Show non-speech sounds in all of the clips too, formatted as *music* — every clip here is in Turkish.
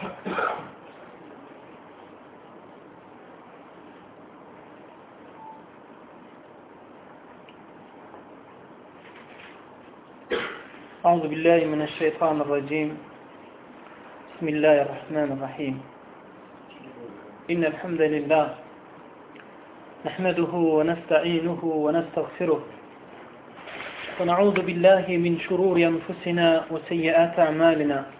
أعوذ بالله من الشيطان الرجيم. بسم الله الرحمن الرحيم. إن الحمد لله نحمده ونستعينه ونستغفره. ونعوذ بالله من شرور أنفسنا وسيئات أعمالنا.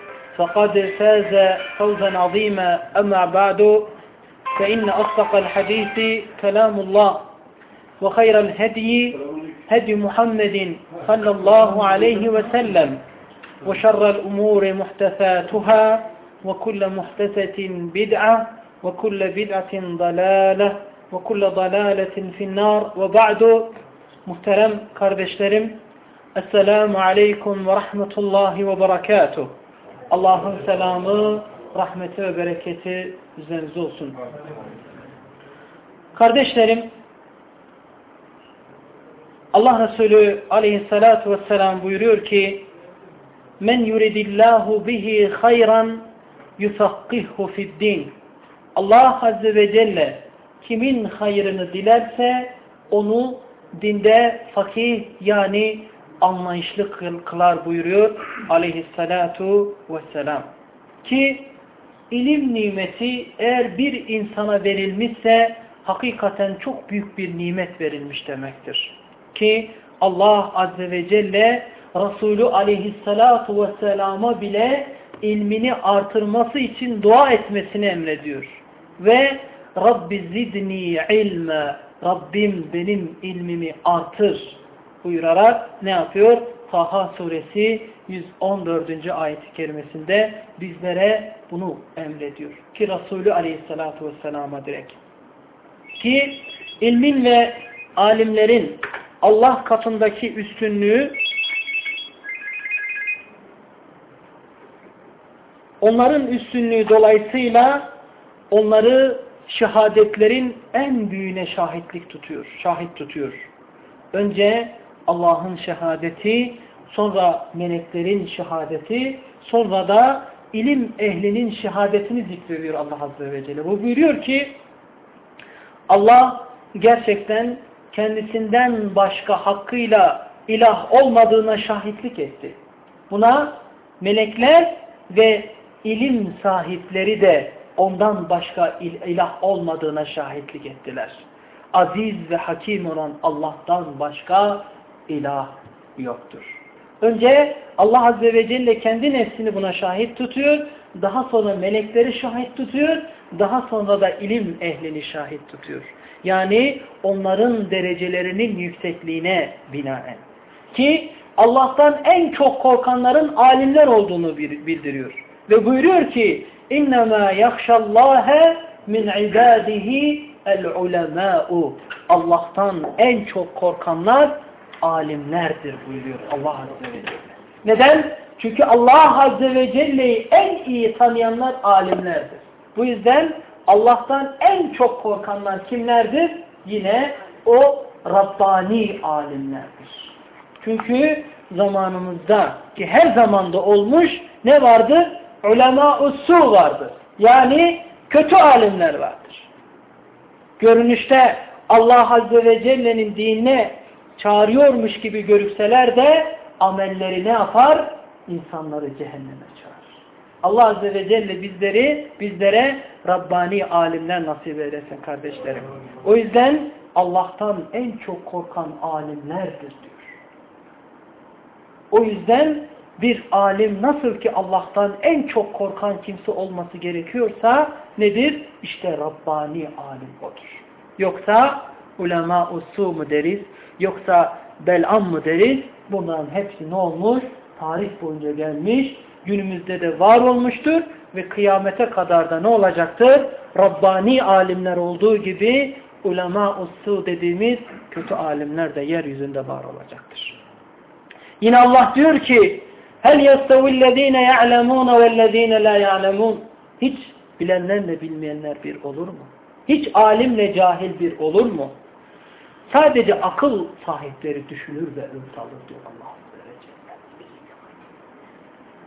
فقد فاز فوزا عظيما. أما بعد فإن أصدق الحديث كلام الله وخير الهدي هدي محمد صلى الله عليه وسلم وشر الأمور محدثاتها وكل محدثة بدعة وكل بدعة ضلالة وكل ضلالة في النار. وبعد محترم Esselamu Aleyküm ve Rahmetullahi ve Berekatuh Allah'ın selamı, rahmeti ve bereketi üzerinize olsun. Kardeşlerim Allah Resulü aleyhissalatu vesselam buyuruyor ki Men yuridillahu bihi hayran yufakkihhu fiddin. Allah Azze ve Celle kimin hayrını dilerse onu dinde fakih yani anlayışlı kılar buyuruyor aleyhissalatu vesselam. Ki ilim nimeti eğer bir insana verilmişse hakikaten çok büyük bir nimet verilmiş demektir. Ki Allah Azze ve Celle Resulü aleyhissalatu vesselama bile ilmini artırması için dua etmesini emrediyor. Ve Rabbi zidni ilme Rabbim benim ilmimi artır buyurarak ne yapıyor? Taha suresi 114. ayet-i kerimesinde bizlere bunu emrediyor. Ki Resulü aleyhissalatu vesselama direkt. Ki ilmin ve alimlerin Allah katındaki üstünlüğü onların üstünlüğü dolayısıyla onları şehadetlerin en büyüğüne şahitlik tutuyor, şahit tutuyor. Önce Allah'ın şehadeti, sonra meleklerin şehadeti, sonra da ilim ehlinin şehadetini zikrediyor Allah Azze ve Celle. Bu buyuruyor ki Allah gerçekten kendisinden başka hakkıyla ilah olmadığına şahitlik etti. Buna melekler ve ilim sahipleri de ondan başka ilah olmadığına şahitlik ettiler. Aziz ve hakim olan Allah'tan başka ilah yoktur. Önce Allah Azze ve Celle kendi nefsini buna şahit tutuyor. Daha sonra melekleri şahit tutuyor. Daha sonra da ilim ehlini şahit tutuyor. Yani onların derecelerinin yüksekliğine binaen. Ki Allah'tan en çok korkanların alimler olduğunu bildiriyor. Ve buyuruyor ki اِنَّمَا يَخْشَ اللّٰهَ مِنْ عِبَادِهِ الْعُلَمَاءُ Allah'tan en çok korkanlar alimlerdir buyuruyor Allah Azze ve Celle. Neden? Çünkü Allah Azze ve Celle'yi en iyi tanıyanlar alimlerdir. Bu yüzden Allah'tan en çok korkanlar kimlerdir? Yine o Rabbani alimlerdir. Çünkü zamanımızda ki her zamanda olmuş ne vardır? Ulema-ı vardır. Yani kötü alimler vardır. Görünüşte Allah Azze ve Celle'nin dinine çağırıyormuş gibi görükseler de amelleri ne yapar? İnsanları cehenneme çağırır. Allah Azze ve Celle bizleri, bizlere Rabbani alimler nasip eylesin kardeşlerim. O yüzden Allah'tan en çok korkan alimlerdir diyor. O yüzden bir alim nasıl ki Allah'tan en çok korkan kimse olması gerekiyorsa nedir? İşte Rabbani alim odur. Yoksa ulema usu mu deriz? Yoksa belam mı deriz? Bunların hepsi ne olmuş? Tarih boyunca gelmiş. Günümüzde de var olmuştur. Ve kıyamete kadar da ne olacaktır? Rabbani alimler olduğu gibi ulema usu dediğimiz kötü alimler de yeryüzünde var olacaktır. Yine Allah diyor ki Hel yestevillezine ya'lemune vellezine la ya'lemun Hiç bilenlerle bilmeyenler bir olur mu? Hiç alimle cahil bir olur mu? Sadece akıl sahipleri düşünür ve öğüt alır diyor Allah.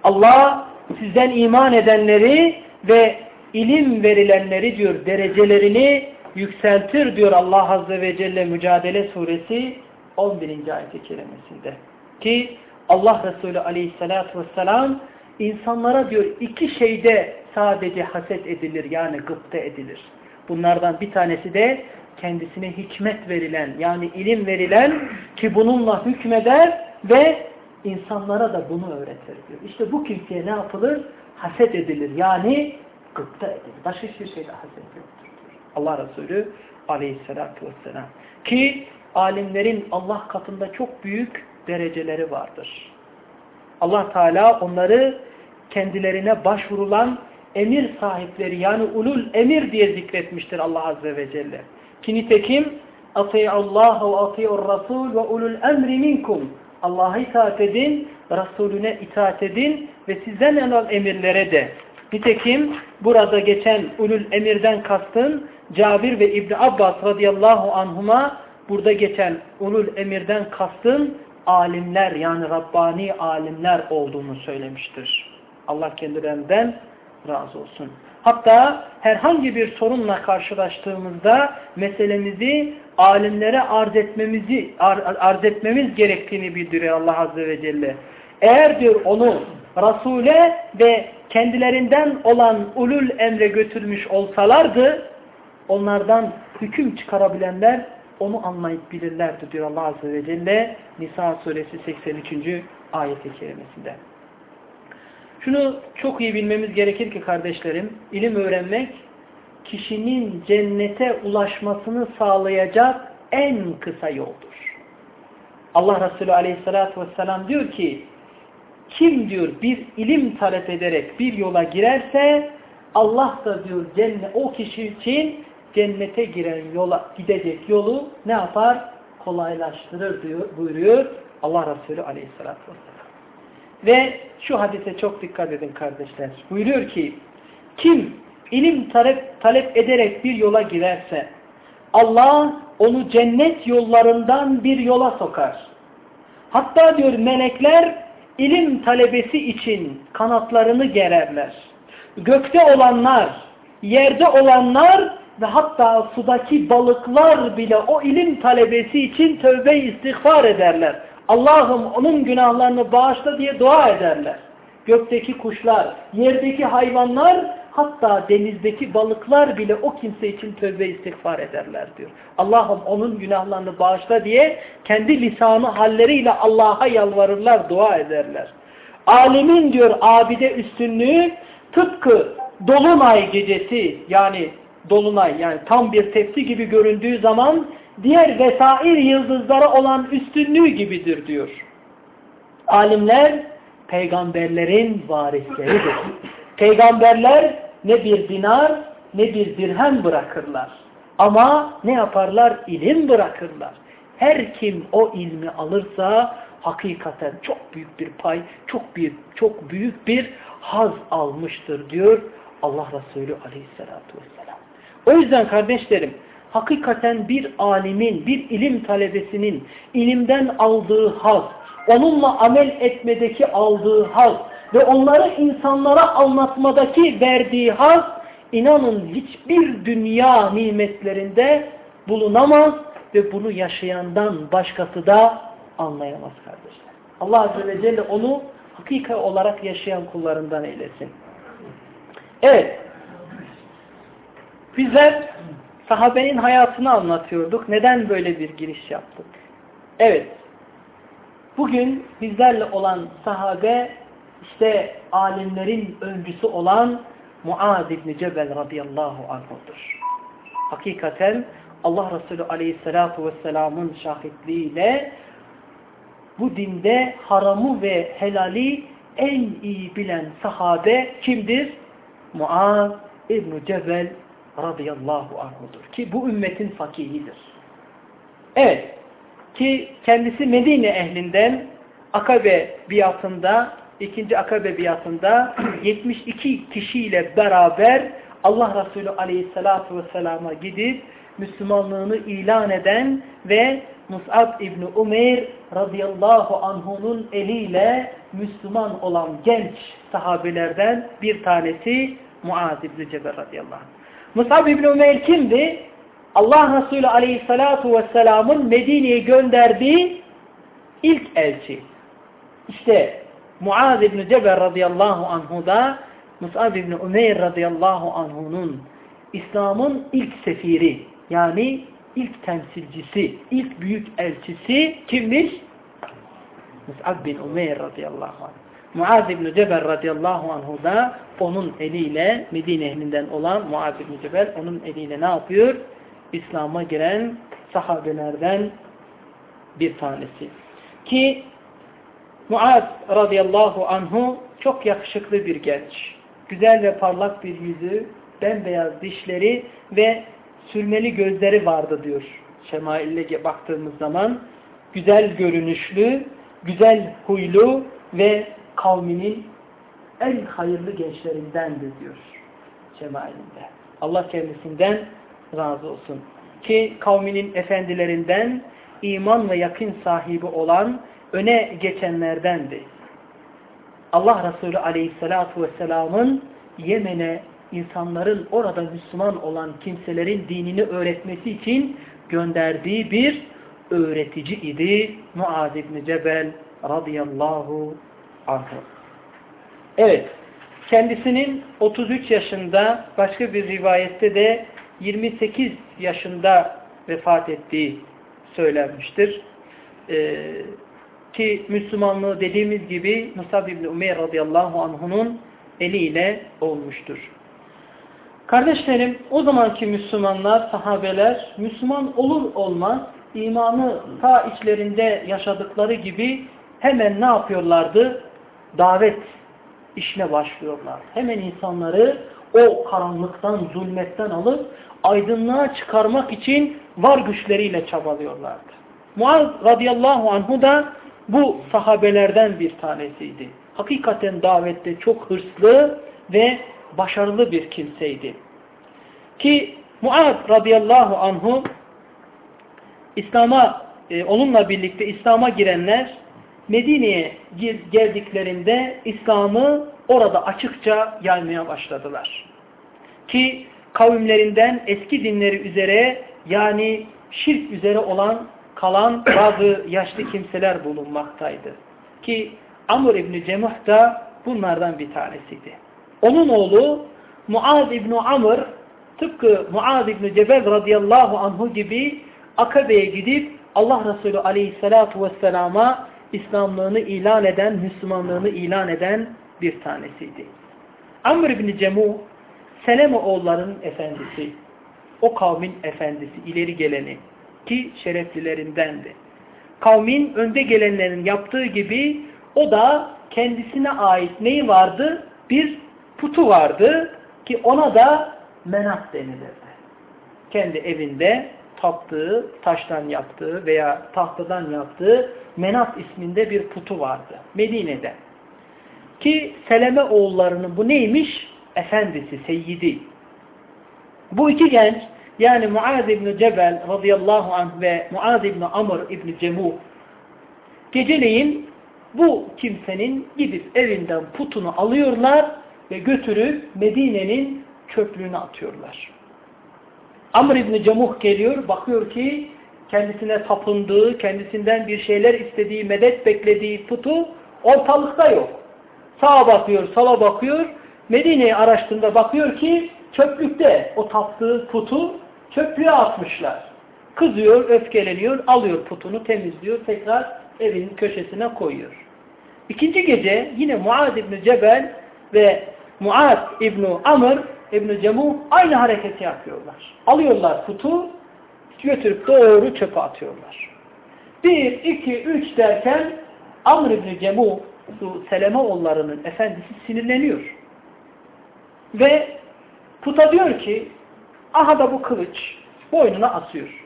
Allah sizden iman edenleri ve ilim verilenleri diyor derecelerini yükseltir diyor Allah Azze ve Celle Mücadele Suresi 11. ayet-i kerimesinde. Ki Allah Resulü Aleyhisselatü Vesselam insanlara diyor iki şeyde sadece haset edilir yani gıpta edilir. Bunlardan bir tanesi de kendisine hikmet verilen yani ilim verilen ki bununla hükmeder ve insanlara da bunu öğretir diyor. İşte bu kimseye ne yapılır? Haset edilir yani gıpta edilir. Başka hiçbir şeyde haset yoktur. Allah Resulü aleyhissalatü vesselam. Ki alimlerin Allah katında çok büyük dereceleri vardır. Allah Teala onları kendilerine başvurulan emir sahipleri yani ulul emir diye zikretmiştir Allah Azze ve Celle. Ki nitekim Allah ve ati'ur Rasul ve ulul emri minkum. Allah'a itaat edin, Resulüne itaat edin ve sizden olan emirlere de. Nitekim burada geçen ulul emirden kastın Cabir ve İbni Abbas radıyallahu anhuma burada geçen ulul emirden kastın alimler yani Rabbani alimler olduğunu söylemiştir. Allah kendilerinden razı olsun. Hatta herhangi bir sorunla karşılaştığımızda meselemizi alimlere arz etmemizi arz etmemiz gerektiğini bildiriyor Allah Azze ve Celle. Eğer diyor onu Resul'e ve kendilerinden olan ulul emre götürmüş olsalardı onlardan hüküm çıkarabilenler onu anlayıp bilirlerdi diyor Allah Azze ve Celle Nisa suresi 83. ayet-i kerimesinde. Şunu çok iyi bilmemiz gerekir ki kardeşlerim, ilim öğrenmek kişinin cennete ulaşmasını sağlayacak en kısa yoldur. Allah Resulü aleyhissalatü vesselam diyor ki, kim diyor bir ilim talep ederek bir yola girerse Allah da diyor cennet, o kişi için cennete giren yola gidecek yolu ne yapar? Kolaylaştırır diyor, buyuruyor Allah Resulü aleyhissalatü vesselam. Ve şu hadise çok dikkat edin kardeşler. Buyuruyor ki kim ilim talep, talep ederek bir yola girerse Allah onu cennet yollarından bir yola sokar. Hatta diyor melekler ilim talebesi için kanatlarını gererler. Gökte olanlar, yerde olanlar ve hatta sudaki balıklar bile o ilim talebesi için tövbe istiğfar ederler. Allah'ım onun günahlarını bağışla diye dua ederler. Gökteki kuşlar, yerdeki hayvanlar, hatta denizdeki balıklar bile o kimse için tövbe istiğfar ederler diyor. Allah'ım onun günahlarını bağışla diye kendi lisanı halleriyle Allah'a yalvarırlar, dua ederler. Alimin diyor abide üstünlüğü tıpkı dolunay gecesi yani dolunay yani tam bir tepsi gibi göründüğü zaman diğer vesair yıldızlara olan üstünlüğü gibidir diyor. Alimler peygamberlerin varisleridir. Peygamberler ne bir dinar ne bir dirhem bırakırlar. Ama ne yaparlar? İlim bırakırlar. Her kim o ilmi alırsa hakikaten çok büyük bir pay, çok büyük, çok büyük bir haz almıştır diyor Allah Resulü aleyhissalatu vesselam. O yüzden kardeşlerim hakikaten bir alimin, bir ilim talebesinin ilimden aldığı haz, onunla amel etmedeki aldığı haz ve onları insanlara anlatmadaki verdiği haz, inanın hiçbir dünya nimetlerinde bulunamaz ve bunu yaşayandan başkası da anlayamaz kardeşler. Allah Azze ve Celle onu hakika olarak yaşayan kullarından eylesin. Evet. Bizler sahabenin hayatını anlatıyorduk. Neden böyle bir giriş yaptık? Evet. Bugün bizlerle olan sahabe işte alimlerin öncüsü olan Muaz İbni Cebel radıyallahu anh'dır. Hakikaten Allah Resulü aleyhissalatu vesselamın şahitliğiyle bu dinde haramı ve helali en iyi bilen sahabe kimdir? Muaz İbn Cebel radıyallahu anhudur. Ki bu ümmetin fakihidir. Evet. Ki kendisi Medine ehlinden Akabe biatında, ikinci Akabe biatında *clears throat* 72 kişiyle beraber Allah Resulü aleyhissalatu vesselama gidip Müslümanlığını ilan eden ve Mus'ab İbni Umeyr radıyallahu anhunun eliyle Müslüman olan genç sahabelerden bir tanesi Muaz İbni Cebel radıyallahu anh. Mus'ab İbni Umeyr kimdi? Allah Resulü aleyhissalatu vesselamın Medine'ye gönderdiği ilk elçi. İşte Muaz İbni Cebel radıyallahu anhu da Mus'ab İbni Umeyr radıyallahu anhunun İslam'ın ilk sefiri yani ilk temsilcisi, ilk büyük elçisi kimmiş? Mus'ab bin Umeyr radıyallahu anh. Muaz İbni Cebel radıyallahu anhu da onun eliyle Medine ehlinden olan Muaz İbni Cebel onun eliyle ne yapıyor? İslam'a giren sahabelerden bir tanesi. Ki Muaz radıyallahu anhu çok yakışıklı bir genç. Güzel ve parlak bir yüzü, bembeyaz dişleri ve sürmeli gözleri vardı diyor. Şemail'e baktığımız zaman güzel görünüşlü, güzel huylu ve kavminin en hayırlı gençlerindendir diyor Şemail'inde. Allah kendisinden razı olsun. Ki kavminin efendilerinden iman ve yakın sahibi olan öne geçenlerdendi. Allah Resulü Aleyhisselatü Vesselam'ın Yemen'e insanların orada Müslüman olan kimselerin dinini öğretmesi için gönderdiği bir öğretici idi Muaz İbni Cebel radıyallahu anh. Evet, kendisinin 33 yaşında başka bir rivayette de 28 yaşında vefat ettiği söylenmiştir. Ee, ki Müslümanlığı dediğimiz gibi Musab İbni Umeyr radıyallahu anh'unun eliyle olmuştur. Kardeşlerim o zamanki Müslümanlar, sahabeler Müslüman olur olmaz imanı ta içlerinde yaşadıkları gibi hemen ne yapıyorlardı? Davet işine başlıyorlar. Hemen insanları o karanlıktan, zulmetten alıp aydınlığa çıkarmak için var güçleriyle çabalıyorlardı. Muaz radıyallahu anhu da bu sahabelerden bir tanesiydi. Hakikaten davette çok hırslı ve başarılı bir kimseydi. Ki Muaz radıyallahu anhu İslam'a e, onunla birlikte İslam'a girenler Medine'ye geldiklerinde İslam'ı orada açıkça yaymaya başladılar. Ki kavimlerinden eski dinleri üzere yani şirk üzere olan kalan bazı yaşlı kimseler bulunmaktaydı. Ki Amr İbni Cemuh da bunlardan bir tanesiydi. Onun oğlu Muaz İbni Amr tıpkı Muaz İbni Cebel radıyallahu anhu gibi Akabe'ye gidip Allah Resulü aleyhissalatu vesselama İslamlığını ilan eden, Müslümanlığını ilan eden bir tanesiydi. Amr İbni Cemuh Seleme oğullarının efendisi, o kavmin efendisi, ileri geleni ki şereflilerindendi. Kavmin önde gelenlerin yaptığı gibi o da kendisine ait neyi vardı? Bir putu vardı ki ona da menat denilirdi. Kendi evinde taptığı, taştan yaptığı veya tahtadan yaptığı menat isminde bir putu vardı. Medine'de. Ki Seleme oğullarının bu neymiş? Efendisi, seyyidi. Bu iki genç yani Muaz İbni Cebel radıyallahu anh ve Muaz İbni Amr İbni Cemuh geceleyin bu kimsenin gidip evinden putunu alıyorlar ve götürüp Medine'nin çöplüğüne atıyorlar. Amr İbni Cemuh geliyor, bakıyor ki kendisine tapındığı, kendisinden bir şeyler istediği, medet beklediği putu ortalıkta yok. Sağa bakıyor, sola bakıyor, Medine'yi araştığında bakıyor ki çöplükte o taptığı putu çöplüğe atmışlar. Kızıyor, öfkeleniyor, alıyor putunu, temizliyor, tekrar evin köşesine koyuyor. İkinci gece yine Muad İbni Cebel ve Muad İbni Amr İbni Cemu aynı hareketi yapıyorlar. Alıyorlar putu, götürüp doğru çöpe atıyorlar. Bir, iki, üç derken Amr İbni Cemu, Seleme oğullarının efendisi sinirleniyor. Ve puta diyor ki, aha da bu kılıç boynuna asıyor.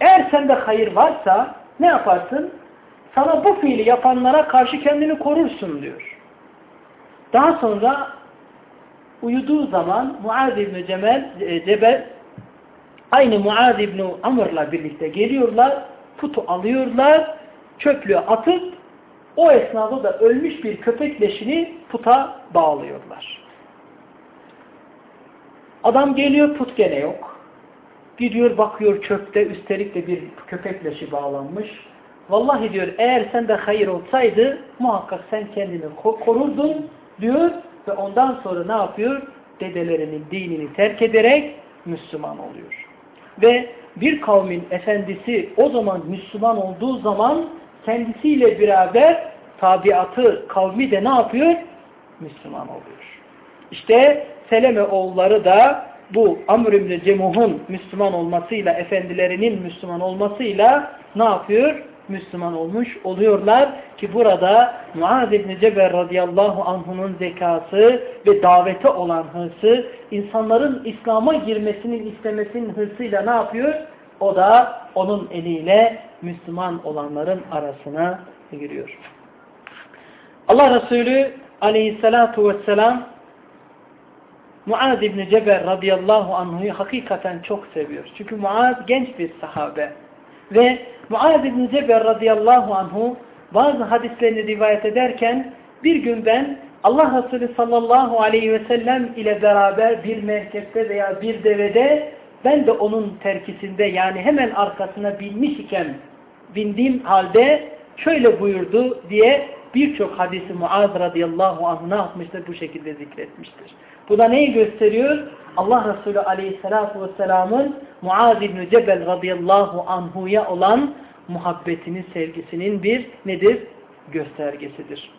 Eğer sende hayır varsa ne yaparsın? Sana bu fiili yapanlara karşı kendini korursun diyor. Daha sonra uyuduğu zaman Muaz İbni Cemel, e, Cebel aynı Muaz İbni Amr'la birlikte geliyorlar, putu alıyorlar, çöplüğe atıp o esnada da ölmüş bir köpek leşini puta bağlıyorlar. Adam geliyor put gene yok. Gidiyor bakıyor çöpte üstelik de bir köpek leşi bağlanmış. Vallahi diyor eğer sende hayır olsaydı muhakkak sen kendini korurdun diyor ve ondan sonra ne yapıyor? Dedelerinin dinini terk ederek Müslüman oluyor. Ve bir kavmin efendisi o zaman Müslüman olduğu zaman kendisiyle beraber tabiatı kavmi de ne yapıyor? Müslüman oluyor. İşte Seleme oğulları da bu Amr ibn Cemuh'un Müslüman olmasıyla, efendilerinin Müslüman olmasıyla ne yapıyor? Müslüman olmuş oluyorlar ki burada Muaz ibn Cebel radıyallahu anh'unun zekası ve davete olan hırsı insanların İslam'a girmesinin istemesinin hırsıyla ne yapıyor? O da onun eliyle Müslüman olanların arasına giriyor. Allah Resulü aleyhissalatu vesselam Muaz İbni Cebel radıyallahu anhu'yu hakikaten çok seviyor. Çünkü Muaz genç bir sahabe. Ve Muaz İbni Cebel radıyallahu anhu bazı hadislerini rivayet ederken bir gün ben Allah Resulü sallallahu aleyhi ve sellem ile beraber bir merkezde veya bir devede ben de onun terkisinde yani hemen arkasına binmiş iken bindiğim halde şöyle buyurdu diye birçok hadisi Muaz radıyallahu anh ne yapmıştır? Bu şekilde zikretmiştir. Bu da neyi gösteriyor? Allah Resulü aleyhissalatu vesselamın Muaz İbni Cebel radıyallahu anhuya olan muhabbetinin, sevgisinin bir nedir? Göstergesidir.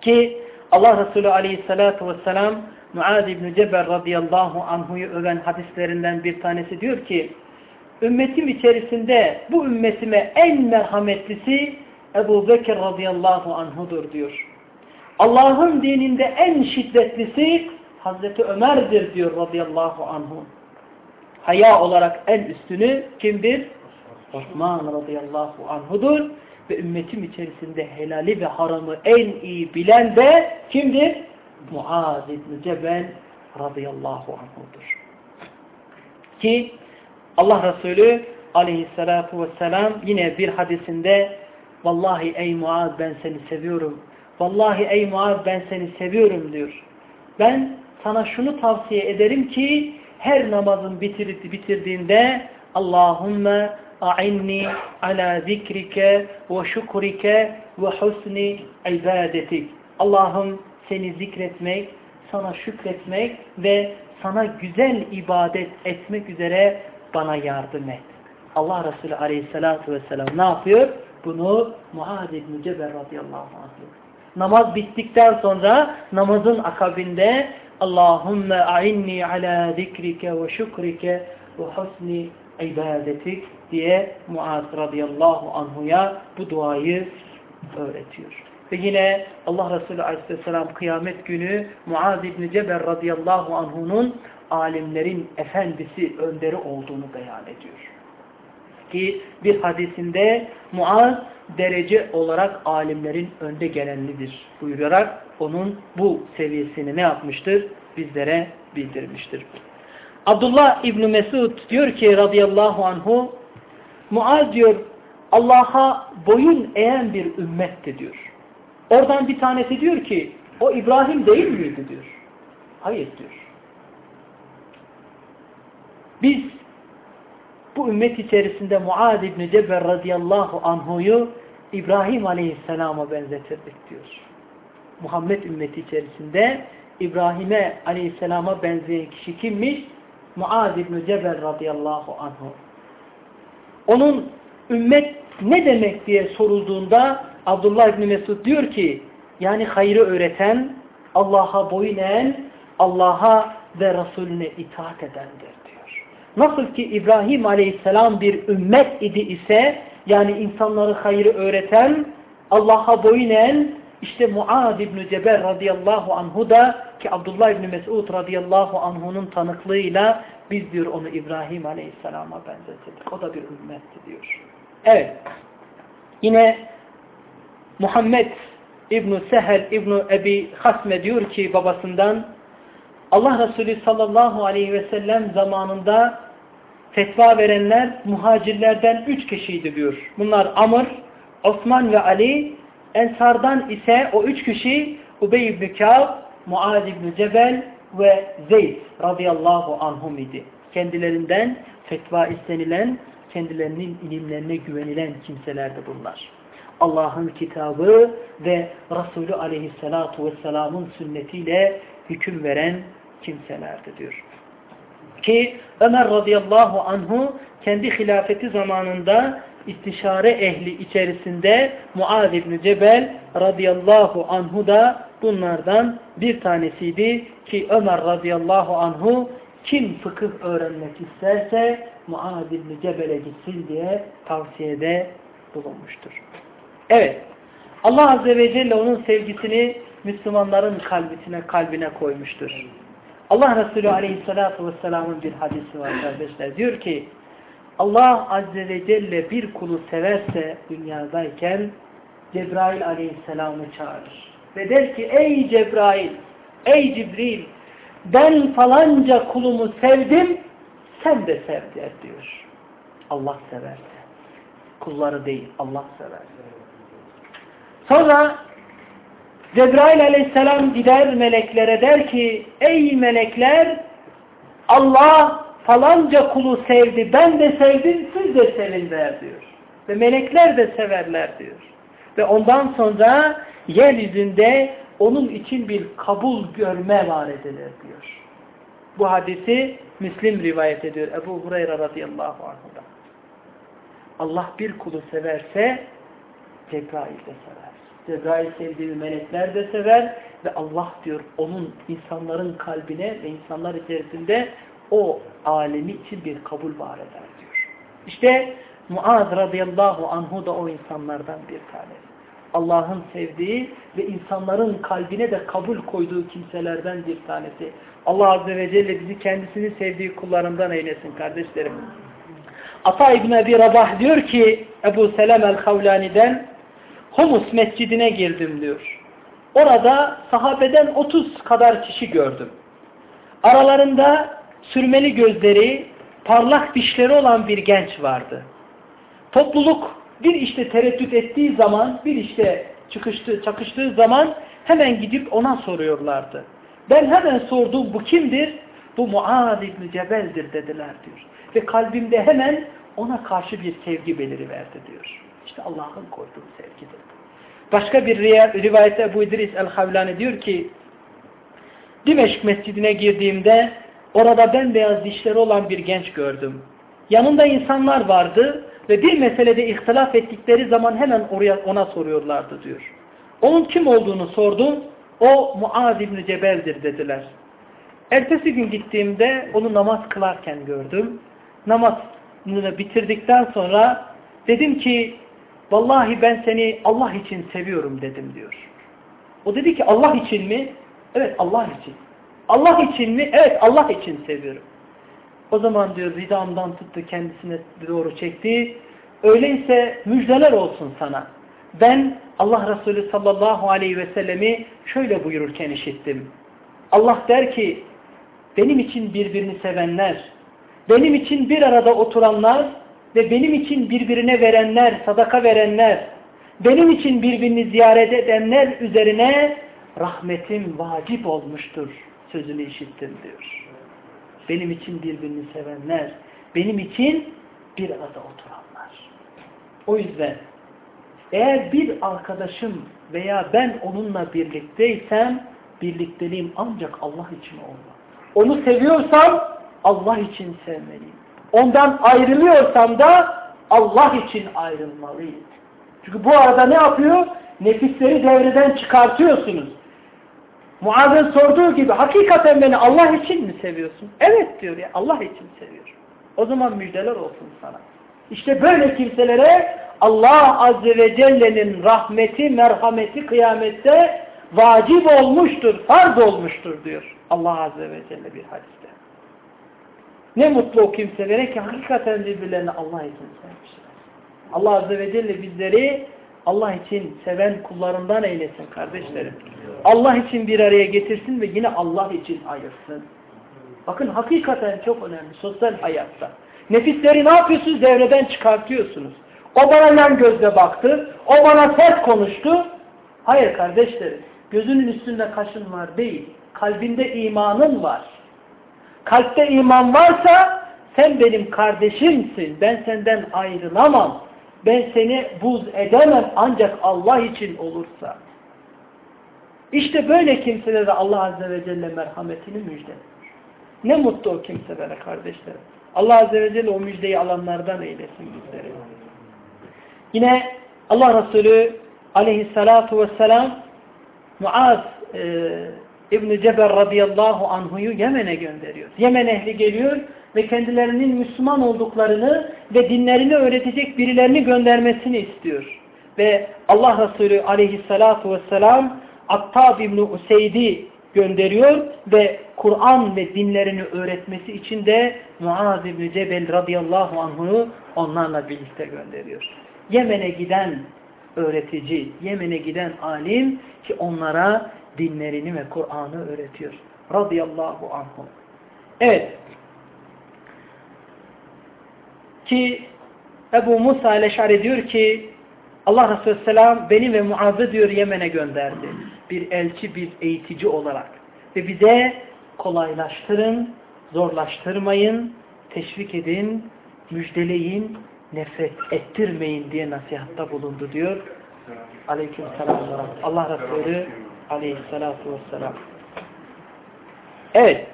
Ki Allah Resulü aleyhissalatu vesselam Muaz İbni Cebel radıyallahu anhuyu öven hadislerinden bir tanesi diyor ki ümmetim içerisinde bu ümmetime en merhametlisi Ebu Bekir radıyallahu anhudur diyor. Allah'ın dininde en şiddetlisi Hazreti Ömer'dir diyor radıyallahu anhu. Haya olarak en üstünü kimdir? Osman radıyallahu anhudur. Ve ümmetim içerisinde helali ve haramı en iyi bilen de kimdir? Muaz İbni Cebel radıyallahu anhudur. Ki Allah Resulü aleyhissalatu vesselam yine bir hadisinde Vallahi ey Muaz ben seni seviyorum. Vallahi ey Muaz ben seni seviyorum diyor. Ben sana şunu tavsiye ederim ki her namazın bitirdiğinde Allahümme a'inni ala zikrike ve şukrike ve husni ibadetik. Allah'ım seni zikretmek, sana şükretmek ve sana güzel ibadet etmek üzere bana yardım et. Allah Resulü aleyhissalatu vesselam ne yapıyor? Bunu Muad İbni Cebel radıyallahu anh Namaz bittikten sonra namazın akabinde Allahümme a'inni ala zikrike ve şükrike ve husni ibadetik diye Muaz radıyallahu anhuya bu duayı öğretiyor. Ve yine Allah Resulü aleyhisselam kıyamet günü Muaz İbni Cebel radıyallahu anhunun alimlerin efendisi, önderi olduğunu beyan ediyor. Ki bir hadisinde Muaz derece olarak alimlerin önde gelenlidir buyurarak onun bu seviyesini ne yapmıştır? Bizlere bildirmiştir. Abdullah İbni Mesud diyor ki radıyallahu anhu Muaz diyor Allah'a boyun eğen bir ümmetti diyor. Oradan bir tanesi diyor ki o İbrahim değil miydi diyor. Hayır diyor. Biz bu ümmet içerisinde Muad İbni Cebel radıyallahu anhuyu İbrahim aleyhisselama benzetirdik diyor. Muhammed ümmeti içerisinde İbrahim'e aleyhisselama benzeyen kişi kimmiş? Muaz İbni Cebel radıyallahu anhu. Onun ümmet ne demek diye sorulduğunda Abdullah İbni Mesud diyor ki yani hayrı öğreten, Allah'a boyun eğen, Allah'a ve Resulüne itaat edendir diyor. Nasıl ki İbrahim Aleyhisselam bir ümmet idi ise yani insanları hayrı öğreten, Allah'a boyun eğen, işte Muad İbni Cebel radıyallahu anhu da ki Abdullah İbni Mesud radıyallahu anhu'nun tanıklığıyla biz diyor onu İbrahim aleyhisselama benzetirdik. O da bir ümmetti diyor. Evet. Yine Muhammed İbn Sehel İbn Ebi Hasme diyor ki babasından Allah Resulü sallallahu aleyhi ve sellem zamanında fetva verenler muhacirlerden üç kişiydi diyor. Bunlar Amr, Osman ve Ali. Ensardan ise o üç kişi Ubey ibn Kâb, Muaz ibn Cebel ve Zeyd radıyallahu anhum idi. Kendilerinden fetva istenilen, kendilerinin ilimlerine güvenilen kimselerdi bunlar. Allah'ın kitabı ve Resulü aleyhissalatu vesselamın sünnetiyle hüküm veren kimselerdi diyor. Ki Ömer radıyallahu anhu kendi hilafeti zamanında istişare ehli içerisinde Muaz İbni Cebel radıyallahu anhu da bunlardan bir tanesiydi ki Ömer radıyallahu anhu kim fıkıh öğrenmek isterse Muaz İbni Cebel'e gitsin diye tavsiyede bulunmuştur. Evet. Allah Azze ve Celle onun sevgisini Müslümanların kalbine, kalbine koymuştur. Allah Resulü Aleyhisselatü Vesselam'ın bir hadisi var kardeşler. Diyor ki Allah Azze ve Celle bir kulu severse dünyadayken Cebrail Aleyhisselam'ı çağırır. Ve der ki ey Cebrail, ey Cibril ben falanca kulumu sevdim sen de sev der diyor. Allah severse. Kulları değil Allah sever. Sonra Cebrail aleyhisselam gider meleklere der ki ey melekler Allah falanca kulu sevdi ben de sevdim siz de sevin der diyor. Ve melekler de severler diyor. Ve ondan sonra yeryüzünde onun için bir kabul görme var edilir diyor. Bu hadisi Müslim rivayet ediyor Ebu Hureyre radıyallahu anh'dan. Allah bir kulu severse Cebrail de sever. Cebrail sevdiği melekler de sever ve Allah diyor onun insanların kalbine ve insanlar içerisinde o alemi için bir kabul var eder diyor. İşte Muaz radıyallahu anhu da o insanlardan bir tanesi. Allah'ın sevdiği ve insanların kalbine de kabul koyduğu kimselerden bir tanesi. Allah Azze ve Celle bizi kendisini sevdiği kullarından eylesin kardeşlerim. Ata İbni Ebi Rabah diyor ki Ebu Selem el-Havlani'den Humus mescidine girdim diyor. Orada sahabeden 30 kadar kişi gördüm. Aralarında sürmeli gözleri, parlak dişleri olan bir genç vardı. Topluluk bir işte tereddüt ettiği zaman, bir işte çıkıştı, çakıştığı zaman hemen gidip ona soruyorlardı. Ben hemen sordum bu kimdir? Bu Muad İbni Cebel'dir dediler diyor. Ve kalbimde hemen ona karşı bir sevgi beliriverdi diyor. İşte Allah'ın koyduğu sevgidir. Başka bir rivayette Ebu İdris el-Havlani diyor ki Dimeşk mescidine girdiğimde orada bembeyaz dişleri olan bir genç gördüm. Yanında insanlar vardı ve bir meselede ihtilaf ettikleri zaman hemen oraya ona soruyorlardı diyor. Onun kim olduğunu sordum. O Muaz İbni Cebel'dir dediler. Ertesi gün gittiğimde onu namaz kılarken gördüm. Namazını bitirdikten sonra dedim ki vallahi ben seni Allah için seviyorum dedim diyor. O dedi ki Allah için mi? Evet Allah için. Allah için mi? Evet Allah için seviyorum. O zaman diyor ridamdan tuttu kendisine doğru çekti. Öyleyse müjdeler olsun sana. Ben Allah Resulü sallallahu aleyhi ve sellemi şöyle buyururken işittim. Allah der ki benim için birbirini sevenler, benim için bir arada oturanlar ve benim için birbirine verenler, sadaka verenler, benim için birbirini ziyaret edenler üzerine rahmetim vacip olmuştur sözünü işittim diyor. Benim için birbirini sevenler, benim için bir arada oturanlar. O yüzden eğer bir arkadaşım veya ben onunla birlikteysem birlikteliğim ancak Allah için olmalı. Onu seviyorsam Allah için sevmeliyim. Ondan ayrılıyorsam da Allah için ayrılmalıyım. Çünkü bu arada ne yapıyor? Nefisleri devreden çıkartıyorsunuz. Muaz'ın sorduğu gibi hakikaten beni Allah için mi seviyorsun? Evet diyor ya Allah için seviyorum. O zaman müjdeler olsun sana. İşte böyle kimselere Allah Azze ve Celle'nin rahmeti, merhameti kıyamette vacip olmuştur, farz olmuştur diyor Allah Azze ve Celle bir hadiste. Ne mutlu o kimselere ki hakikaten birbirlerini Allah için sevmişler. Allah Azze ve Celle bizleri Allah için seven kullarından eylesin kardeşlerim. Allah için bir araya getirsin ve yine Allah için ayırsın. Bakın hakikaten çok önemli sosyal hayatta. Nefisleri ne yapıyorsunuz? Devreden çıkartıyorsunuz. O bana yan gözle baktı. O bana sert konuştu. Hayır kardeşlerim. Gözünün üstünde kaşın var değil. Kalbinde imanın var. Kalpte iman varsa sen benim kardeşimsin. Ben senden ayrılamam. Ben seni buz edemem ancak Allah için olursa. İşte böyle kimselere Allah Azze ve Celle merhametini müjdeler. Ne mutlu o kimselere kardeşlerim. Allah Azze ve Celle o müjdeyi alanlardan eylesin bizleri. Yine Allah Resulü aleyhissalatu vesselam Muaz e, İbn-i Ceber radıyallahu anhuyu Yemen'e gönderiyor. Yemen ehli geliyor ve kendilerinin Müslüman olduklarını ve dinlerini öğretecek birilerini göndermesini istiyor. Ve Allah Resulü aleyhissalatu vesselam Attab İbni Useyd'i gönderiyor ve Kur'an ve dinlerini öğretmesi için de Muaz İbni Cebel radıyallahu anh'u onlarla birlikte gönderiyor. Yemen'e giden öğretici, Yemen'e giden alim ki onlara dinlerini ve Kur'an'ı öğretiyor. Radıyallahu anhum. Evet. Ki Ebu Musa Leşari diyor ki Allah Resulü Selam beni ve Muaz'ı diyor Yemen'e gönderdi. Bir elçi, bir eğitici olarak. Ve bize kolaylaştırın, zorlaştırmayın, teşvik edin, müjdeleyin, nefret ettirmeyin diye nasihatta bulundu diyor. Aleyküm selam. Allah Resulü aleyhissalatu vesselam. Evet.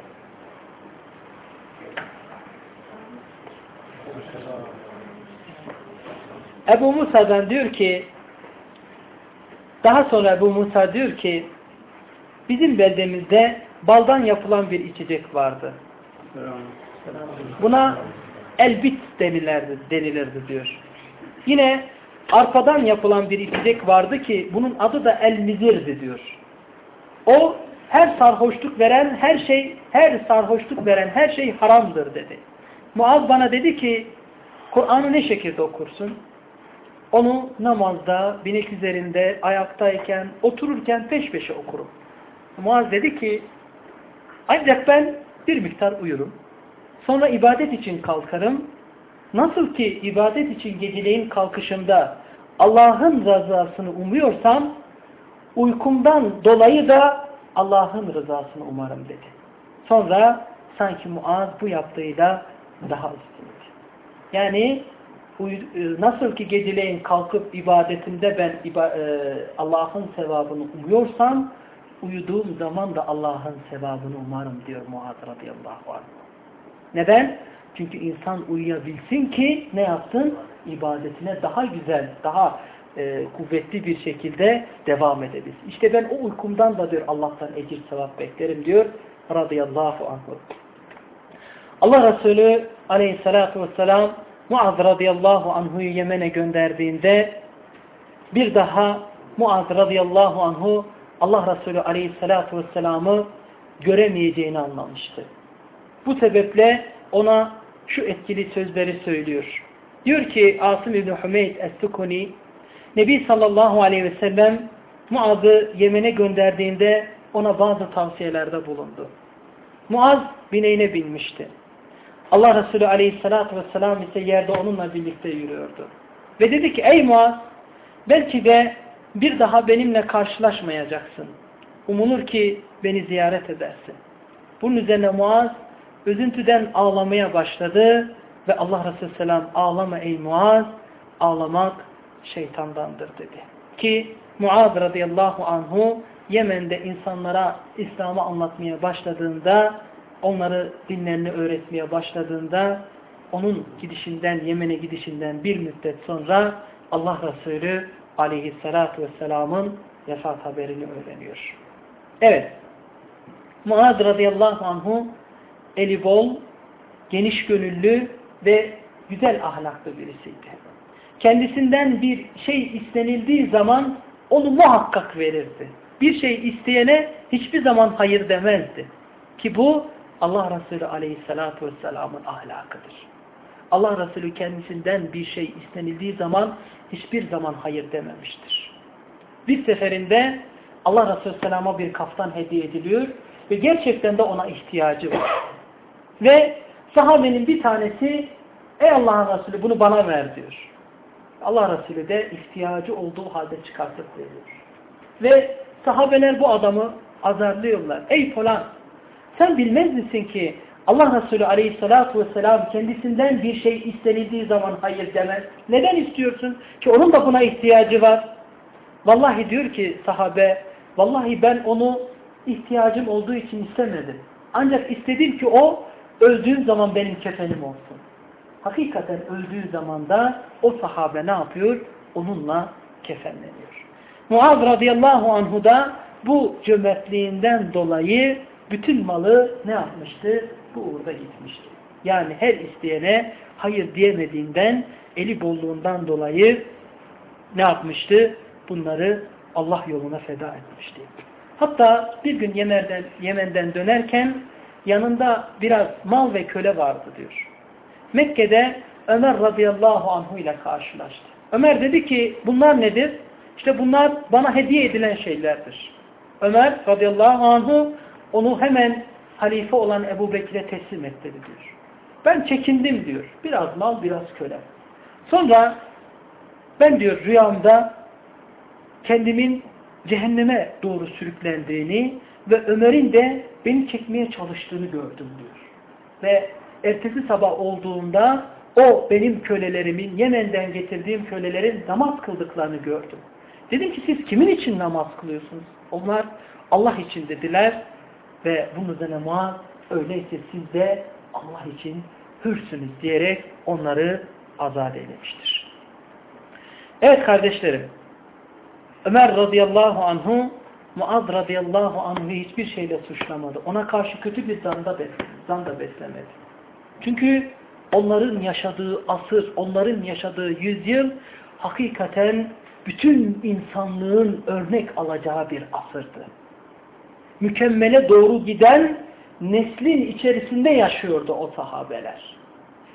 Ebu Musa'dan diyor ki daha sonra Ebu Musa diyor ki bizim beldemizde baldan yapılan bir içecek vardı. Buna elbit denilirdi, denilirdi diyor. Yine arpadan yapılan bir içecek vardı ki bunun adı da elmizirdi diyor. O her sarhoşluk veren her şey, her sarhoşluk veren her şey haramdır dedi. Muaz bana dedi ki Kur'an'ı ne şekilde okursun? Onu namazda, binek üzerinde, ayaktayken, otururken peş peşe okurum. Muaz dedi ki ancak ben bir miktar uyurum. Sonra ibadet için kalkarım. Nasıl ki ibadet için geceleyin kalkışımda Allah'ın rızasını umuyorsam uykumdan dolayı da Allah'ın rızasını umarım dedi. Sonra sanki Muaz bu yaptığıyla daha üstündü. Yani e, nasıl ki geceleyin kalkıp ibadetimde ben e, Allah'ın sevabını umuyorsam uyuduğum zaman da Allah'ın sevabını umarım diyor Muaz radıyallahu anh. Neden? Çünkü insan uyuyabilsin ki ne yapsın? İbadetine daha güzel, daha e, kuvvetli bir şekilde devam edebilsin. İşte ben o uykumdan da diyor Allah'tan ecir sevap beklerim diyor radıyallahu anh. Allah Resulü aleyhissalatu vesselam Muaz radıyallahu anhu'yu Yemen'e gönderdiğinde bir daha Muaz radıyallahu anhu Allah Resulü aleyhissalatu vesselam'ı göremeyeceğini anlamıştı. Bu sebeple ona şu etkili sözleri söylüyor. Diyor ki Asım İbni Hümeyd Es-Sukuni Nebi sallallahu aleyhi ve sellem Muaz'ı Yemen'e gönderdiğinde ona bazı tavsiyelerde bulundu. Muaz bineğine binmişti. Allah Resulü aleyhissalatü vesselam ise yerde onunla birlikte yürüyordu. Ve dedi ki ey Muaz belki de bir daha benimle karşılaşmayacaksın. Umulur ki beni ziyaret edersin. Bunun üzerine Muaz üzüntüden ağlamaya başladı ve Allah Resulü Selam ağlama ey Muaz ağlamak şeytandandır dedi. Ki Muaz radıyallahu anhu Yemen'de insanlara İslam'ı anlatmaya başladığında, onları dinlerini öğretmeye başladığında, onun gidişinden, Yemen'e gidişinden bir müddet sonra Allah Resulü aleyhissalatu vesselamın vefat haberini öğreniyor. Evet, Muad radıyallahu anhu eli bol, geniş gönüllü ve güzel ahlaklı birisiydi. Kendisinden bir şey istenildiği zaman onu muhakkak verirdi. Bir şey isteyene hiçbir zaman hayır demezdi. Ki bu Allah Resulü aleyhissalatu vesselamın ahlakıdır. Allah Resulü kendisinden bir şey istenildiği zaman hiçbir zaman hayır dememiştir. Bir seferinde Allah Resulü Selam'a bir kaftan hediye ediliyor ve gerçekten de ona ihtiyacı var. Ve sahabenin bir tanesi ey Allah'ın Resulü bunu bana ver diyor. Allah Resulü de ihtiyacı olduğu halde çıkartıp veriyor. Ve sahabeler bu adamı azarlıyorlar. Ey falan sen bilmez misin ki Allah Resulü aleyhissalatu vesselam kendisinden bir şey istenildiği zaman hayır demez. Neden istiyorsun? Ki onun da buna ihtiyacı var. Vallahi diyor ki sahabe, vallahi ben onu ihtiyacım olduğu için istemedim. Ancak istedim ki o öldüğüm zaman benim kefenim olsun. Hakikaten öldüğü zaman da o sahabe ne yapıyor? Onunla kefenleniyor. Muaz radıyallahu anhu da bu cömertliğinden dolayı bütün malı ne yapmıştı? Bu uğurda gitmişti. Yani her isteyene hayır diyemediğinden, eli bolluğundan dolayı ne yapmıştı? Bunları Allah yoluna feda etmişti. Hatta bir gün Yemen'den, Yemen'den dönerken yanında biraz mal ve köle vardı diyor. Mekke'de Ömer radıyallahu anhu ile karşılaştı. Ömer dedi ki bunlar nedir? İşte bunlar bana hediye edilen şeylerdir. Ömer radıyallahu anhu onu hemen halife olan Ebu Bekir'e teslim etti diyor. Ben çekindim diyor. Biraz mal biraz köle. Sonra ben diyor rüyamda kendimin cehenneme doğru sürüklendiğini ve Ömer'in de beni çekmeye çalıştığını gördüm diyor. Ve ertesi sabah olduğunda o benim kölelerimin, Yemen'den getirdiğim kölelerin namaz kıldıklarını gördüm. Dedim ki siz kimin için namaz kılıyorsunuz? Onlar Allah için dediler ve bunun üzerine Muaz öyleyse siz de Allah için hürsünüz diyerek onları azat eylemiştir. Evet kardeşlerim Ömer radıyallahu anhu Muaz radıyallahu anhu hiçbir şeyle suçlamadı. Ona karşı kötü bir zanda, beslemedi. Çünkü onların yaşadığı asır, onların yaşadığı yüzyıl hakikaten bütün insanlığın örnek alacağı bir asırdı. Mükemmele doğru giden neslin içerisinde yaşıyordu o sahabeler.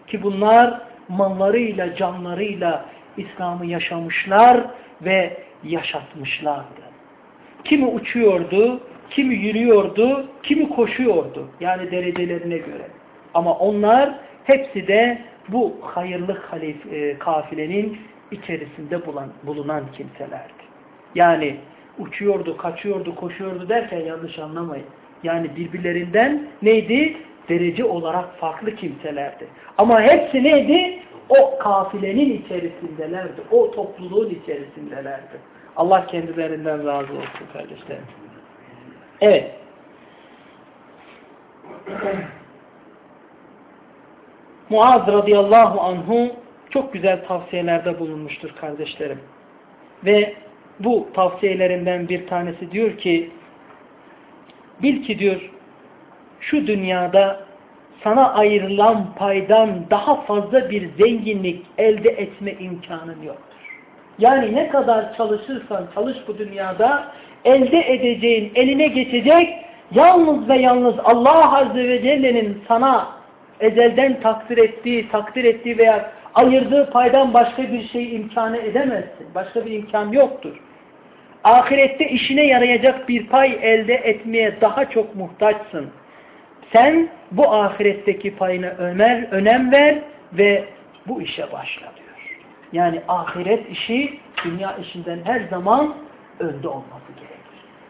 Ki bunlar mallarıyla, canlarıyla İslam'ı yaşamışlar ve yaşatmışlardı. Kimi uçuyordu, kimi yürüyordu, kimi koşuyordu. Yani derecelerine göre. Ama onlar hepsi de bu hayırlı halif, e, kafilenin içerisinde bulan, bulunan kimselerdi. Yani uçuyordu, kaçıyordu, koşuyordu derken yanlış anlamayın. Yani birbirlerinden neydi? Derece olarak farklı kimselerdi. Ama hepsi neydi? O kafilenin içerisindelerdi. O topluluğun içerisindelerdi. Allah kendilerinden razı olsun kardeşlerim. Evet. Muaz radıyallahu anhu çok güzel tavsiyelerde bulunmuştur kardeşlerim. Ve bu tavsiyelerinden bir tanesi diyor ki bil ki diyor şu dünyada sana ayrılan paydan daha fazla bir zenginlik elde etme imkanın yoktur. Yani ne kadar çalışırsan çalış bu dünyada elde edeceğin, eline geçecek yalnız ve yalnız Allah Azze ve Celle'nin sana ezelden takdir ettiği, takdir ettiği veya ayırdığı paydan başka bir şey imkanı edemezsin. Başka bir imkan yoktur. Ahirette işine yarayacak bir pay elde etmeye daha çok muhtaçsın. Sen bu ahiretteki payına ömer, önem ver ve bu işe başla diyor. Yani ahiret işi dünya işinden her zaman önde olması gerekir.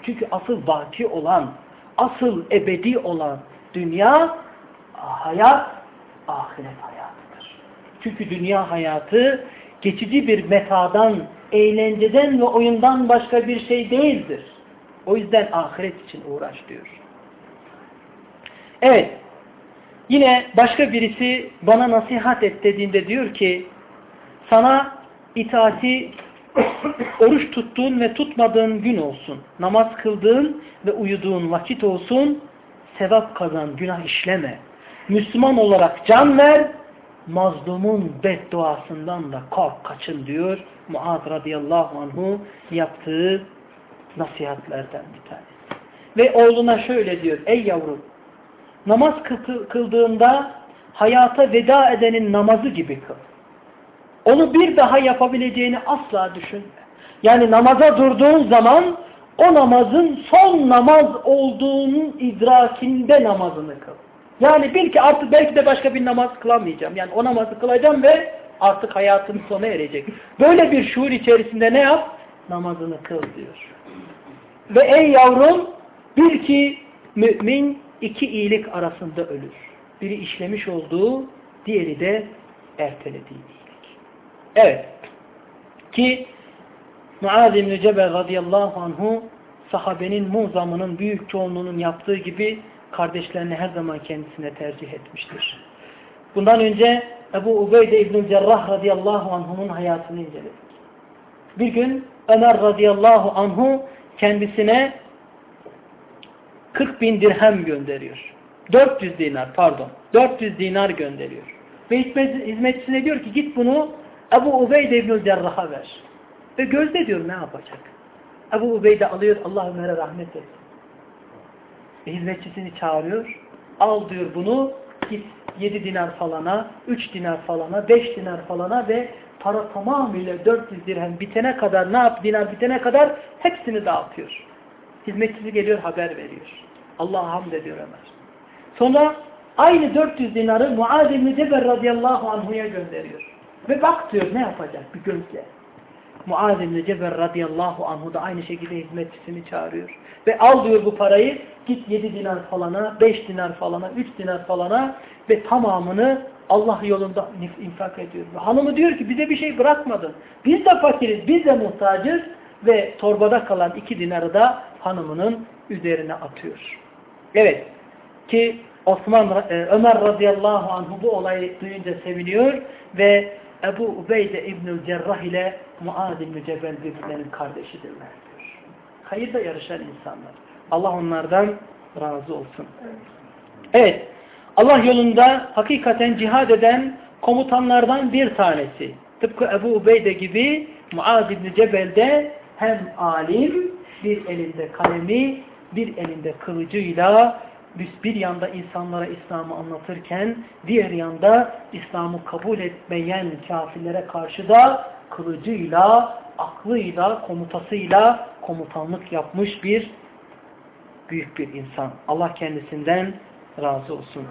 Çünkü asıl baki olan, asıl ebedi olan dünya hayat ahiret hayatıdır. Çünkü dünya hayatı geçici bir metadan, eğlenceden ve oyundan başka bir şey değildir. O yüzden ahiret için uğraş diyor. Evet. Yine başka birisi bana nasihat et dediğinde diyor ki sana itaati oruç tuttuğun ve tutmadığın gün olsun. Namaz kıldığın ve uyuduğun vakit olsun. Sevap kazan, günah işleme. Müslüman olarak can ver, mazlumun bedduasından da kork, kaçın diyor. Muaz radıyallahu anhu yaptığı nasihatlerden bir tanesi. Ve oğluna şöyle diyor, ey yavrum, namaz kıldığında hayata veda edenin namazı gibi kıl. Onu bir daha yapabileceğini asla düşünme. Yani namaza durduğun zaman o namazın son namaz olduğunun idrakinde namazını kıl. Yani bil ki artık belki de başka bir namaz kılamayacağım. Yani o namazı kılacağım ve artık hayatım sona erecek. Böyle bir şuur içerisinde ne yap? Namazını kıl diyor. Ve ey yavrum bil ki mümin iki iyilik arasında ölür. Biri işlemiş olduğu, diğeri de ertelediği iyilik. Evet. Ki Muaz İbni Cebel radıyallahu anhu sahabenin muzamının büyük çoğunluğunun yaptığı gibi kardeşlerini her zaman kendisine tercih etmiştir. Bundan önce Ebu Ubeyde İbn Cerrah radıyallahu anhu'nun hayatını inceledik. Bir gün Ömer radıyallahu anhu kendisine 40 bin dirhem gönderiyor. 400 dinar pardon. 400 dinar gönderiyor. Ve hizmetçisine diyor ki git bunu Ebu Ubeyde İbn Cerrah'a ver. Ve gözde diyor ne yapacak? Ebu Ubeyde alıyor Allah Ömer'e rahmet etsin. Hizmetçisini çağırıyor. Al diyor bunu git 7 dinar falana, 3 dinar falana, 5 dinar falana ve para tamamıyla 400 dirhem bitene kadar ne yap dinar bitene kadar hepsini dağıtıyor. Hizmetçisi geliyor haber veriyor. Allah'a hamd ediyor Ömer. Sonra aynı 400 dinarı Muaz İbni Cebel radıyallahu anhu'ya gönderiyor. Ve bak diyor ne yapacak bir gözle. Muaz İbni Cebel radıyallahu anhu da aynı şekilde hizmetçisini çağırıyor. Ve al diyor bu parayı git 7 dinar falana, 5 dinar falana, 3 dinar falana ve tamamını Allah yolunda infak ediyor. Ve hanımı diyor ki bize bir şey bırakmadın. Biz de fakiriz, biz de muhtacız ve torbada kalan 2 dinarı da hanımının üzerine atıyor. Evet ki Osman e, Ömer radıyallahu anh bu olayı duyunca seviniyor ve Ebu Ubeyde İbnül Cerrah ile Muad İbn-i Cebel birbirlerinin kardeşidirler diyor. Hayırda yarışan insanlar. Allah onlardan razı olsun. Evet. Allah yolunda hakikaten cihad eden komutanlardan bir tanesi. Tıpkı Ebu Ubeyde gibi Muad İbn-i Cebel'de hem alim, bir elinde kalemi, bir elinde kılıcıyla bir yanda insanlara İslam'ı anlatırken diğer yanda İslam'ı kabul etmeyen kafirlere karşı da kılıcıyla, aklıyla, komutasıyla komutanlık yapmış bir büyük bir insan. Allah kendisinden razı olsun.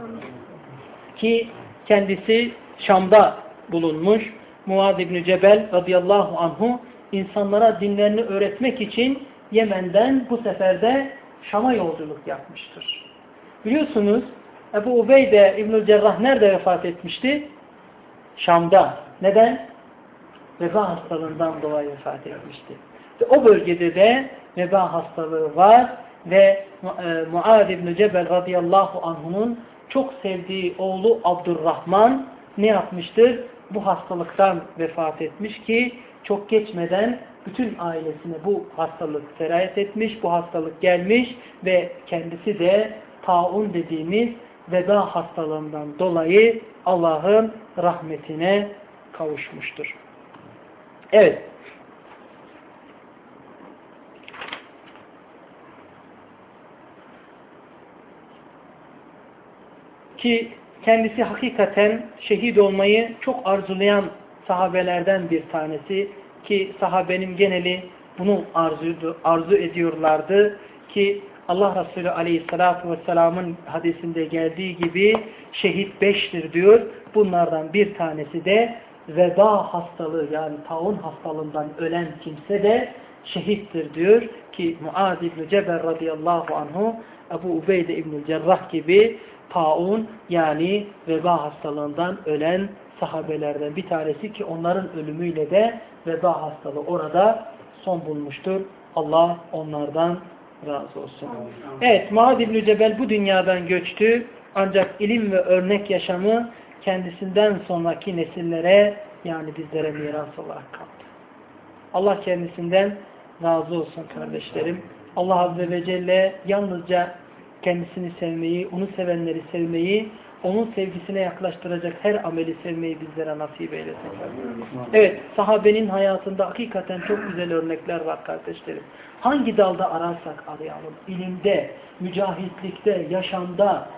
Ki kendisi Şam'da bulunmuş. Muad İbni Cebel radıyallahu anhu insanlara dinlerini öğretmek için Yemen'den bu seferde Şam'a yolculuk yapmıştır. Biliyorsunuz Ebu Ubeyde İbnül Cerrah nerede vefat etmişti? Şam'da. Neden? Veba hastalığından dolayı vefat etmişti. O bölgede de veba hastalığı var ve e, Muad İbn Cebel radıyallahu anh'unun çok sevdiği oğlu Abdurrahman ne yapmıştır? Bu hastalıktan vefat etmiş ki çok geçmeden bütün ailesine bu hastalık serayet etmiş, bu hastalık gelmiş ve kendisi de taun dediğimiz veba hastalığından dolayı Allah'ın rahmetine kavuşmuştur. Evet. Ki kendisi hakikaten şehit olmayı çok arzulayan sahabelerden bir tanesi ki sahabenin geneli bunu arzu, arzu ediyorlardı ki Allah Resulü Aleyhisselatü Vesselam'ın hadisinde geldiği gibi şehit beştir diyor. Bunlardan bir tanesi de veba hastalığı yani taun hastalığından ölen kimse de şehittir diyor ki Muaz İbni Cebel radıyallahu anhu Ebu Ubeyde İbni Cerrah gibi taun yani veba hastalığından ölen sahabelerden bir tanesi ki onların ölümüyle de veba hastalığı orada son bulmuştur. Allah onlardan razı olsun. Evet Muad İbni Cebel bu dünyadan göçtü. Ancak ilim ve örnek yaşamı kendisinden sonraki nesillere yani bizlere miras olarak kaldı. Allah kendisinden razı olsun kardeşlerim. Allah Azze ve Celle yalnızca kendisini sevmeyi, onu sevenleri sevmeyi, onun sevgisine yaklaştıracak her ameli sevmeyi bizlere nasip eylesin. Evet, sahabenin hayatında hakikaten çok güzel örnekler var kardeşlerim. Hangi dalda ararsak arayalım, ilimde, mücahitlikte, yaşamda,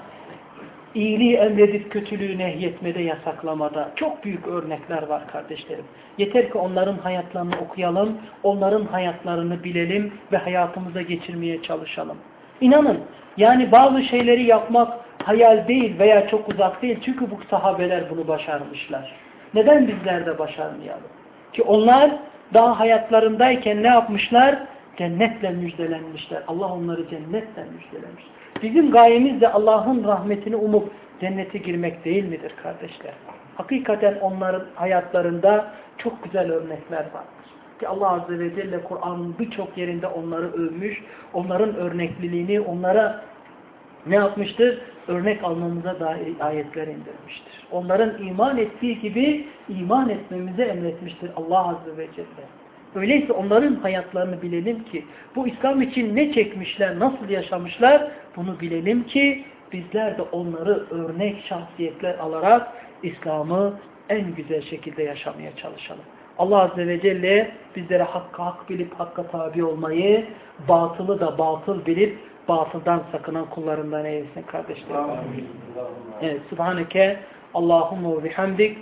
iyiliği emredip kötülüğü nehyetmede, yasaklamada çok büyük örnekler var kardeşlerim. Yeter ki onların hayatlarını okuyalım, onların hayatlarını bilelim ve hayatımıza geçirmeye çalışalım. İnanın, yani bazı şeyleri yapmak hayal değil veya çok uzak değil. Çünkü bu sahabeler bunu başarmışlar. Neden bizler de başarmayalım? Ki onlar daha hayatlarındayken ne yapmışlar? Cennetle müjdelenmişler. Allah onları cennetle müjdelemiş. Bizim gayemiz de Allah'ın rahmetini umup cennete girmek değil midir kardeşler? Hakikaten onların hayatlarında çok güzel örnekler vardır. Ki Allah Azze ve Celle Kur'an'ın birçok yerinde onları övmüş, onların örnekliliğini onlara ne yapmıştır? Örnek almamıza dair ayetler indirmiştir. Onların iman ettiği gibi iman etmemize emretmiştir Allah Azze ve Celle. Öyleyse onların hayatlarını bilelim ki bu İslam için ne çekmişler, nasıl yaşamışlar bunu bilelim ki bizler de onları örnek şahsiyetler alarak İslam'ı en güzel şekilde yaşamaya çalışalım. Allah Azze ve Celle bizlere hakkı hak bilip hakka tabi olmayı, batılı da batıl bilip batıldan sakınan kullarından eylesin kardeşlerim. Evet, Subhaneke Allahumma ve bihamdik.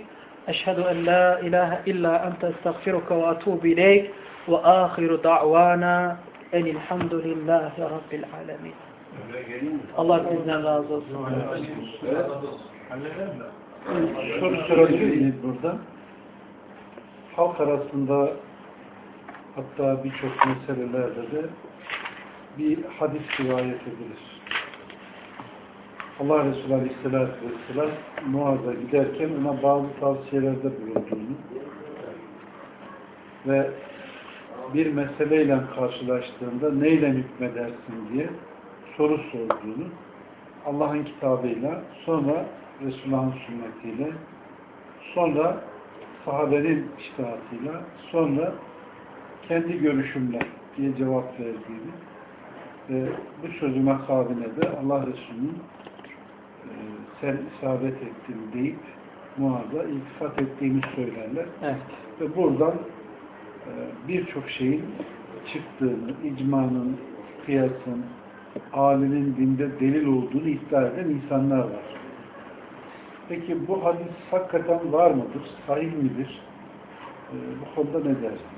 Eşhedü en la ilahe illa ente estağfiruka ve atubu ileyk ve ahiru da'vana enilhamdülillahi rabbil alemin. Allah bizden razı olsun. Soru sorabilir burada? Halk arasında hatta birçok meselelerde de bir hadis rivayet edilir. Allah Resulü Aleyhisselatü Vesselam Muaz'a giderken ona bazı tavsiyelerde bulunduğunu ve bir meseleyle karşılaştığında neyle hükmedersin diye soru sorduğunu Allah'ın kitabıyla sonra Resulullah'ın sünnetiyle sonra sahabenin iştihatıyla sonra kendi görüşümle diye cevap verdiğini ve bu sözüme kabine de Allah Resulü'nün e, sen isabet ettin deyip Muaz'a iltifat ettiğini söylerler. Evet. Ve buradan e, birçok şeyin çıktığını, icmanın, kıyasın, alimin dinde delil olduğunu iddia eden insanlar var. Peki bu hadis hakikaten var mıdır? Sahih midir? E, bu konuda ne dersiniz?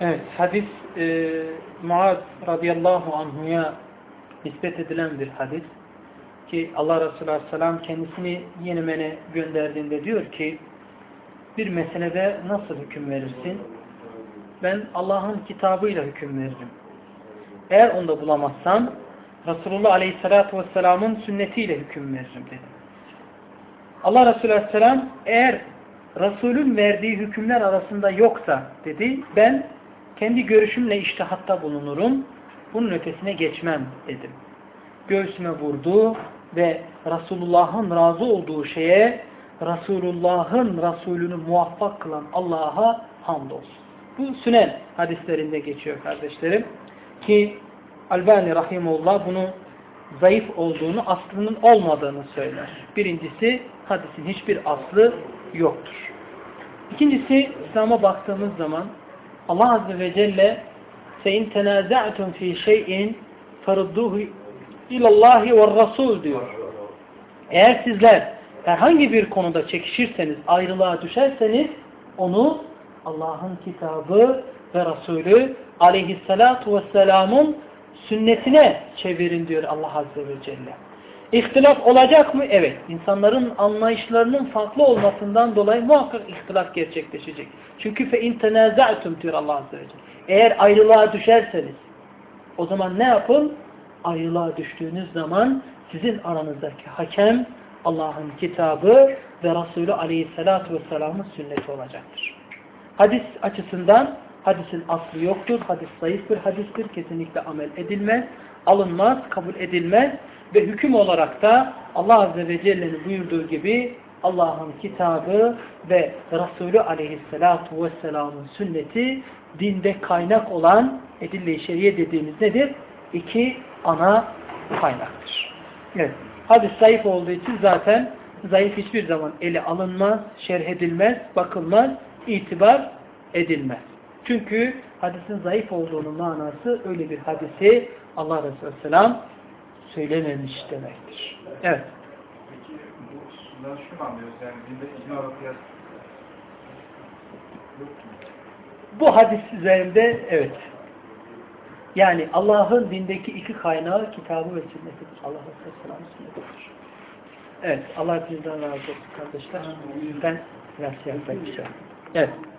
Evet, hadis e, Muaz radıyallahu anhuya nispet edilen bir hadis. Ki Allah Resulü aleyhisselam kendisini Yemen'e gönderdiğinde diyor ki bir meselede nasıl hüküm verirsin? Ben Allah'ın kitabıyla hüküm veririm. Eğer onda bulamazsam Resulullah aleyhissalatu vesselamın sünnetiyle hüküm veririm dedi. Allah Resulü aleyhisselam eğer Resulün verdiği hükümler arasında yoksa dedi ben kendi görüşümle iştihatta bulunurum. Bunun ötesine geçmem dedim. Göğsüme vurdu ve Resulullah'ın razı olduğu şeye Resulullah'ın Resulünü muvaffak kılan Allah'a hamdolsun. Bu sünen hadislerinde geçiyor kardeşlerim. Ki Albani Rahimullah bunu zayıf olduğunu, aslının olmadığını söyler. Birincisi hadisin hiçbir aslı yoktur. İkincisi İslam'a baktığımız zaman Allah Azze ve Celle seyin tenaza'tum fi şeyin farudduhu ilallahi ve rasul diyor. Eğer sizler herhangi bir konuda çekişirseniz, ayrılığa düşerseniz onu Allah'ın kitabı ve Resulü aleyhissalatu vesselamın sünnetine çevirin diyor Allah Azze ve Celle. İhtilaf olacak mı? Evet. İnsanların anlayışlarının farklı olmasından dolayı muhakkak ihtilaf gerçekleşecek. Çünkü fe in tenaza'tum diyor Allah Azze ve Celle. Eğer ayrılığa düşerseniz o zaman ne yapın? Ayrılığa düştüğünüz zaman sizin aranızdaki hakem Allah'ın kitabı ve Resulü Aleyhisselatü Vesselam'ın sünneti olacaktır. Hadis açısından Hadisin aslı yoktur. Hadis zayıf bir hadistir. Kesinlikle amel edilmez. Alınmaz, kabul edilmez. Ve hüküm olarak da Allah Azze ve Celle'nin buyurduğu gibi Allah'ın kitabı ve Resulü Aleyhisselatu Vesselam'ın sünneti dinde kaynak olan edille-i şeriye dediğimiz nedir? İki ana kaynaktır. Evet. Hadis zayıf olduğu için zaten zayıf hiçbir zaman ele alınmaz, şerh edilmez, bakılmaz, itibar edilmez. Çünkü hadisin zayıf olduğunun manası öyle bir hadisi Allah Resulü Aleyhisselam söylememiş demektir. Evet. Peki bu bundan şunu mu anlıyoruz yani dinde icma ve kıyas? Bu hadis üzerinde evet. Yani Allah'ın dindeki iki kaynağı kitabı ve sünnetidir. Allah Resulü Aleyhisselam'ın sünnetidir. Evet. Allah hepinizden razı olsun kardeşler. Ben biraz şey yapayım. Evet.